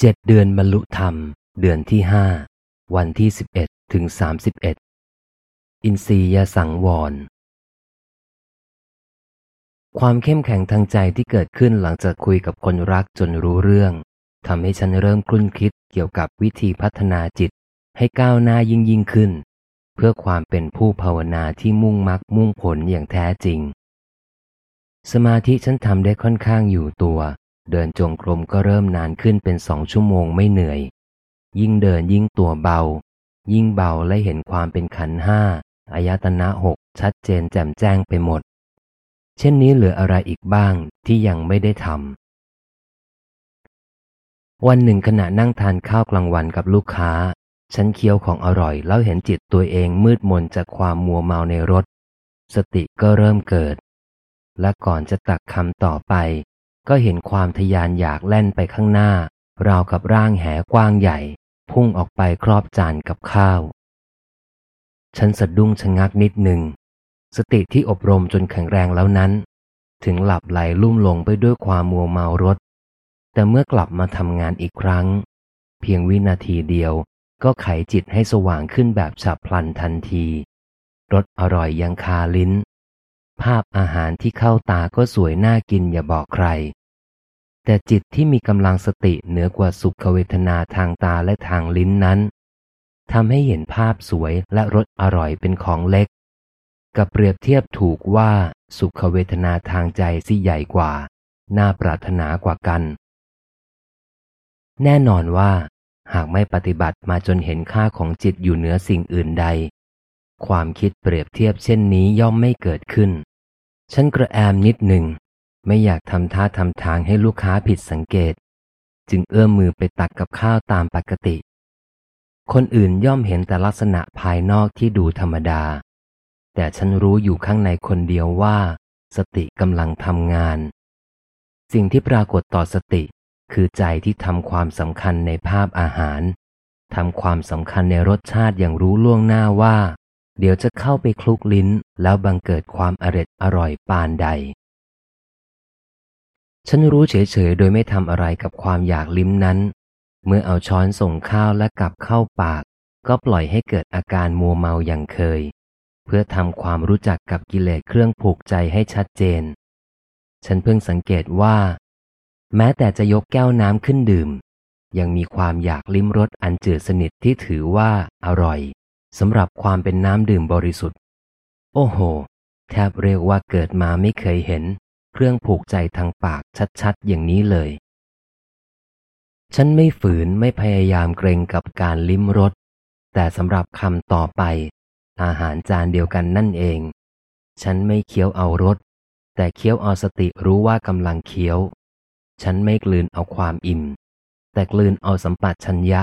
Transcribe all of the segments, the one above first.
เจ็ดเดือนบรรลุธรรม เดือนที่ห้าวันที่สิบเอ็ดถึงสามสิบเอ็ดอินทรียสังวร ความเข้มแข็งทางใจที่เกิดขึ้นหลังจากคุยกับคนรักจนรู้เรื่องทำให้ฉันเริ่มคลุ่นคิดเกี่ยวกับวิธีพัฒนาจิต ให้ก้าวหน้ายิ่งยิ่งขึ้น เพื่อความเป็นผู้ภาวนาที่มุ่งมักมุ่งผลอย่างแท้จริง สมาธิฉันทำได้ค่อนข้างอยู่ตัว เดินจงกรมก็เริ่มนานขึ้นเป็นสองชั่วโมงไม่เหนื่อย ยิ่งเดินยิ่งตัวเบา ยิ่งเบาและเห็นความเป็นขันห้าอายตนะหกชัดเจนแจ่มแจ้งไปหมด เช่นนี้เหลืออะไรอีกบ้างที่ยังไม่ได้ทำวันหนึ่งขณะนั่งทานข้าวกลางวันกับลูกค้า ฉันเคี้ยวของอร่อย แล้วเห็นจิตตัวเองมืดมนจากความมัวเมาในรถ สติก็เริ่มเกิด และก่อนจะตักคำต่อไป ก็เห็นความทยานอยากแล่นไปข้างหน้า ราวกับร่างแหกว้างใหญ่ พุ่งออกไปครอบจานกับข้าว ฉันสะดุ้งชะงักนิดหนึ่ง สติที่อบรมจนแข็งแรงแล้วนั้น ถึงหลับไหลลุ่มลงไปด้วยความมัวเมารถ แต่เมื่อกลับมาทำงานอีกครั้ง เพียงวินาทีเดียวก็ไขจิตให้สว่างขึ้นแบบฉับพลันทันทีรสอร่อยยังคาลิ้น ภาพอาหารที่เข้าตาก็สวยน่ากินอย่าบอกใคร แต่จิตที่มีกำลังสติเหนือกว่าสุขเวทนาทางตาและทางลิ้นนั้นทำให้เห็นภาพสวยและรสอร่อยเป็นของเล็ก กับเปรียบเทียบถูกว่าสุขเวทนาทางใจสิใหญ่กว่า น่าปรารถนากว่ากัน แน่นอนว่า หากไม่ปฏิบัติมาจนเห็นค่าของจิตอยู่เหนือสิ่งอื่นใด ความคิดเปรียบเทียบเช่นนี้ย่อมไม่เกิดขึ้น ฉันกระแอมนิดหนึ่ง ไม่อยากทำท่าทำทางให้ลูกค้าผิดสังเกต จึงเอื้อมมือไปตักกับข้าวตามปกติ คนอื่นย่อมเห็นแต่ลักษณะภายนอกที่ดูธรรมดา แต่ฉันรู้อยู่ข้างในคนเดียวว่า สติกำลังทำงาน สิ่งที่ปรากฏต่อสติ คือใจที่ทำความสำคัญในภาพอาหารทำความสำคัญในรสชาติอย่างรู้ล่วงหน้าว่า เดี๋ยวจะเข้าไปคลุกลิ้นแล้วบังเกิดความอร็ดอร่อยปานใด ฉันรู้เฉยๆ โดยไม่ทำอะไรกับความอยากลิ้มนั้น เมื่อเอาช้อนส่งข้าวและกลับเข้าปาก ก็ปล่อยให้เกิดอาการมัวเมาอย่างเคย เพื่อทำความรู้จักกับกิเลสเครื่องผูกใจให้ชัดเจน ฉันเพิ่งสังเกตว่า แม้แต่จะยกแก้วน้ำขึ้นดื่ม ยังมีความอยากลิ้มรสอันจืดสนิทที่ถือว่าอร่อย สำหรับความเป็นน้ำดื่มบริสุทธิ์ โอ้โห แทบเรียกว่าเกิดมาไม่เคยเห็น เครื่องผูกใจทางปากชัดๆ อย่างนี้เลย ฉันไม่ฝืนไม่พยายามเกรงกับการลิ้มรสแต่สำหรับคำต่อไป อาหารจานเดียวกันนั่นเอง ฉันไม่เคี้ยวเอารสแต่เคี้ยวเอาสติรู้ว่ากำลังเคี้ยว ฉันไม่กลืนเอาความอิ่ม แต่กลืนเอาสัมปัชัญญะ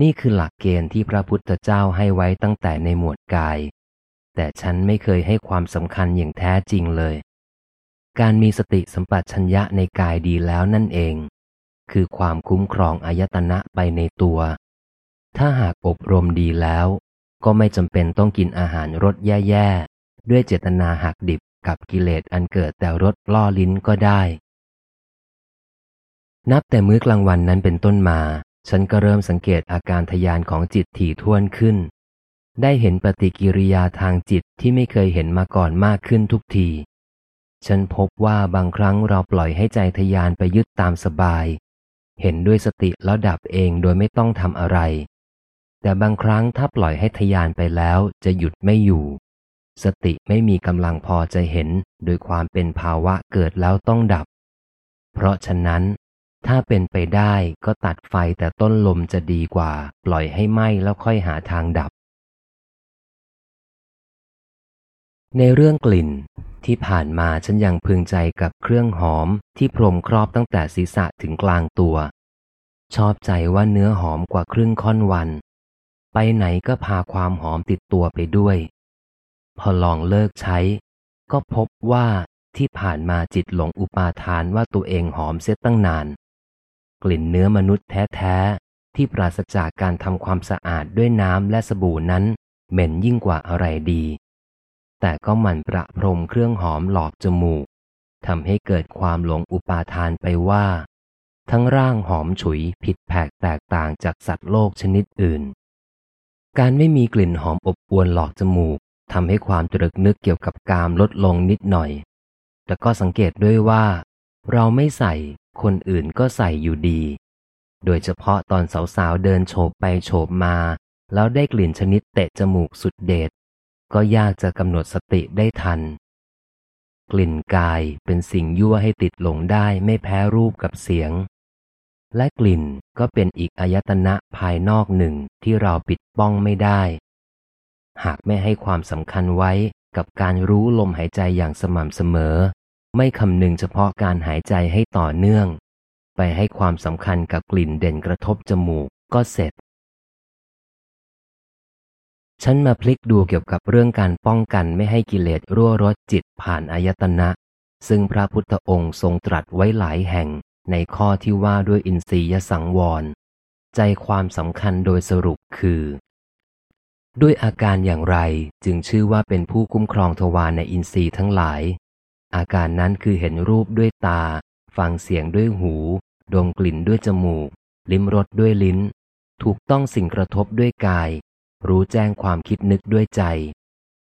นี่คือหลักเกณฑ์ที่พระพุทธเจ้าให้ไว้ตั้งแต่ในหมวดกาย แต่ฉันไม่เคยให้ความสำคัญอย่างแท้จริงเลย การมีสติสัมปชัญญะในกายดีแล้วนั่นเอง คือความคุ้มครองอายตนะไปในตัว ถ้าหากอบรมดีแล้ว ก็ไม่จำเป็นต้องกินอาหารรสแย่ๆ ด้วยเจตนาหักดิบกับกิเลสอันเกิดแต่รสล่อลิ้นก็ได้ นับแต่มื้อกลางวันนั้นเป็นต้นมา ฉันก็เริ่มสังเกตอาการทยานของจิตถี่ถ้วนขึ้น ได้เห็นปฏิกิริยาทางจิตที่ไม่เคยเห็นมาก่อนมากขึ้นทุกที ฉันพบว่าบางครั้งเราปล่อยให้ใจทยานไปยึดตามสบาย เห็นด้วยสติแล้วดับเองโดยไม่ต้องทำอะไร แต่บางครั้งถ้าปล่อยให้ทยานไปแล้วจะหยุดไม่อยู่ สติไม่มีกำลังพอจะเห็นโดยความเป็นภาวะเกิดแล้วต้องดับ เพราะฉะนั้น ถ้าเป็นไปได้ก็ตัดไฟแต่ต้นลมจะดีกว่า ปล่อยให้ไหม้แล้วค่อยหาทางดับ ในเรื่องกลิ่น ที่ผ่านมาฉันยังพึงใจกับเครื่องหอมที่พรมครอบตั้งแต่ศีรษะถึงกลางตัว ชอบใจว่าเนื้อหอมกว่าครึ่งค่อนวัน ไปไหนก็พาความหอมติดตัวไปด้วย พอลองเลิกใช้ ก็พบว่าที่ผ่านมาจิตหลงอุปาทานว่าตัวเองหอมเสียตั้งนาน กลิ่นเนื้อมนุษย์แท้ๆ ที่ปราศจากการทำความสะอาดด้วยน้ำและสบู่นั้น เหม็นยิ่งกว่าอะไรดี แต่ก็หมั่นประพรมเครื่องหอมหลอกจมูกทำให้เกิดความหลงอุปาทานไปว่า ทั้งร่างหอมฉุยผิดแผกแตกต่างจากสัตว์โลกชนิดอื่น การไม่มีกลิ่นหอมอบอวนหลอกจมูกทำให้ความตรึกนึกเกี่ยวกับกามลดลงนิดหน่อย แต่ก็สังเกตด้วยว่า เราไม่ใส่ คนอื่นก็ใส่อยู่ดี โดยเฉพาะตอนสาวๆเดินโฉบไปโฉบมา แล้วได้กลิ่นชนิดเตะจมูกสุดเด็ดก็ยากจะกำหนดสติได้ทัน กลิ่นกายเป็นสิ่งยั่วให้ติดหลงได้ไม่แพ้รูปกับเสียง และกลิ่นก็เป็นอีกอายตนะภายนอกหนึ่งที่เราปิดป้องไม่ได้ หากไม่ให้ความสำคัญไว้กับการรู้ลมหายใจอย่างสม่ำเสมอ ไม่คำนึงเฉพาะการหายใจให้ต่อเนื่อง ไปให้ความสำคัญกับกลิ่นเด่นกระทบจมูกก็เสร็จ ฉันมาพลิกดูเกี่ยวกับเรื่องการป้องกันไม่ให้กิเลสรั่วรสจิตผ่านอายตนะ ซึ่งพระพุทธองค์ทรงตรัสไว้หลายแห่งในข้อที่ว่าด้วยอินทรียสังวร ใจความสำคัญโดยสรุปคือ ด้วยอาการอย่างไรจึงชื่อว่าเป็นผู้คุ้มครองทวารในอินทรีย์ทั้งหลาย อาการนั้นคือเห็นรูปด้วยตา ฟังเสียงด้วยหู ดมกลิ่นด้วยจมูก ลิ้มรสด้วยลิ้น ถูกต้องสิ่งกระทบด้วยกาย รู้แจ้งความคิดนึกด้วยใจ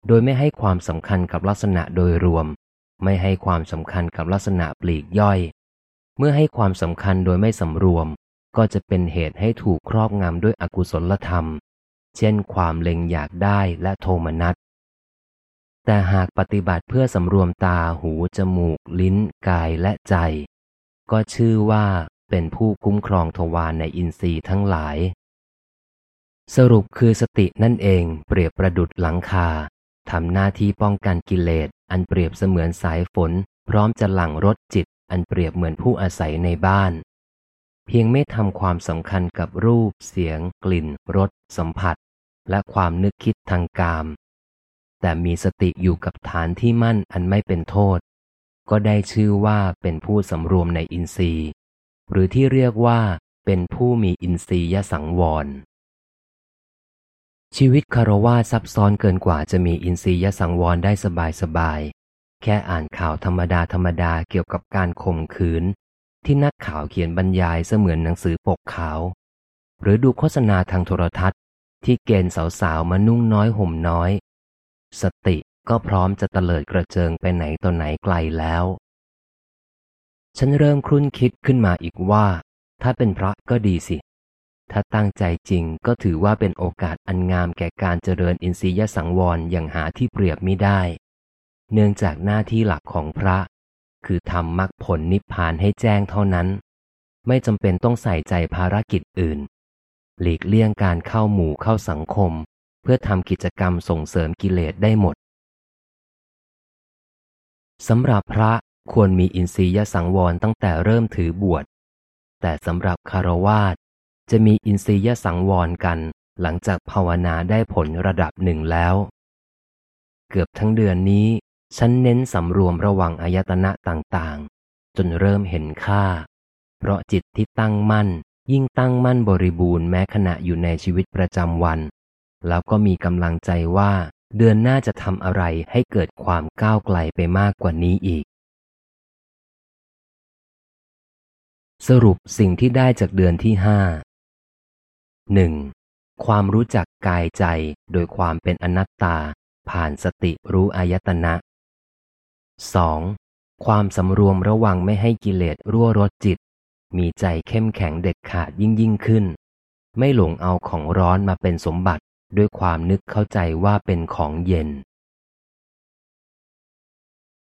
โดยไม่ให้ความสำคัญกับลักษณะโดยรวม ไม่ให้ความสำคัญกับลักษณะปลีกย่อย เมื่อให้ความสำคัญโดยไม่สำรวม ก็จะเป็นเหตุให้ถูกครอบงำด้วยอกุศลธรรม เช่นความเล็งอยากได้และโทมนัส แต่หากปฏิบัติเพื่อสำรวมตาหูจมูก ลิ้น กายและใจ ก็ชื่อว่าเป็นผู้คุ้มครองทวารในอินทรีย์ทั้งหลาย สรุปคือสตินั่นเองเปรียบประดุดหลังคาทำหน้าที่ป้องกันกิเลส อันเปรียบเสมือนสายฝน พร้อมจะหลั่งรถจิต อันเปรียบเหมือนผู้อาศัยในบ้าน เพียงไม่ทำความสำคัญกับรูป เสียง กลิ่นรสสัมผัส และความนึกคิดทางกาม แต่มีสติอยู่กับฐานที่มั่นอันไม่เป็นโทษ ก็ได้ชื่อว่าเป็นผู้สำรวมในอินทรีย์ หรือที่เรียกว่าเป็นผู้มีอินทรียสังวร ชีวิตคารวาซับซ้อนเกินกว่าจะมีอินทรียสังวรได้สบายสบายแค่อ่านข่าวธรรมดาธรรมดาเกี่ยวกับการข่มขืน ที่นักข่าวเขียนบรรยายเสมือนหนังสือปกขาว หรือดูโฆษณาทางโทรทัศน์ ที่เกณฑ์สาวๆมานุ่งน้อยห่มน้อย สติก็พร้อมจะเตลิดกระเจิงไปไหนต่อไหนไกลแล้ว ฉันเริ่มครุ่นคิดขึ้นมาอีกว่า ถ้าเป็นพระก็ดีสิ ถ้าตั้งใจจริงก็ถือว่าเป็นโอกาสอันงามแก่การเจริญอินทรียสังวรอย่างหาที่เปรียบไม่ได้ เนื่องจากหน้าที่หลักของพระ คือทำมรรคผลนิพพานให้แจ้งเท่านั้น ไม่จำเป็นต้องใส่ใจภารกิจอื่น หลีกเลี่ยงการเข้าหมู่เข้าสังคม เพื่อทำกิจกรรมส่งเสริมกิเลสได้หมดสำหรับพระควรมีอินทรียสังวรตั้งแต่เริ่มถือบวช แต่สำหรับคารวาสจะมีอินทรียสังวรกันหลังจากภาวนาได้ผลระดับหนึ่งแล้ว เกือบทั้งเดือนนี้ ฉันเน้นสำรวมระวังอายตนะต่างๆ จนเริ่มเห็นค่า เพราะจิตที่ตั้งมั่น ยิ่งตั้งมั่นบริบูรณ์แม้ขณะอยู่ในชีวิตประจำวัน แล้วก็มีกำลังใจว่า เดือนหน้าจะทำอะไรให้เกิดความก้าวไกลไปมากกว่านี้อีก สรุปสิ่งที่ได้จากเดือนที่ห้าหนึ่งความรู้จักกายใจโดยความเป็นอนัตตา ผ่านสติรู้อายตนะ 2. ความสำรวมระวังไม่ให้กิเลสรั่วรสจิต มีใจเข้มแข็งเด็ดขาดยิ่งยิ่งขึ้น ไม่หลงเอาของร้อนมาเป็นสมบัติ ด้วยความนึกเข้าใจว่าเป็นของเย็น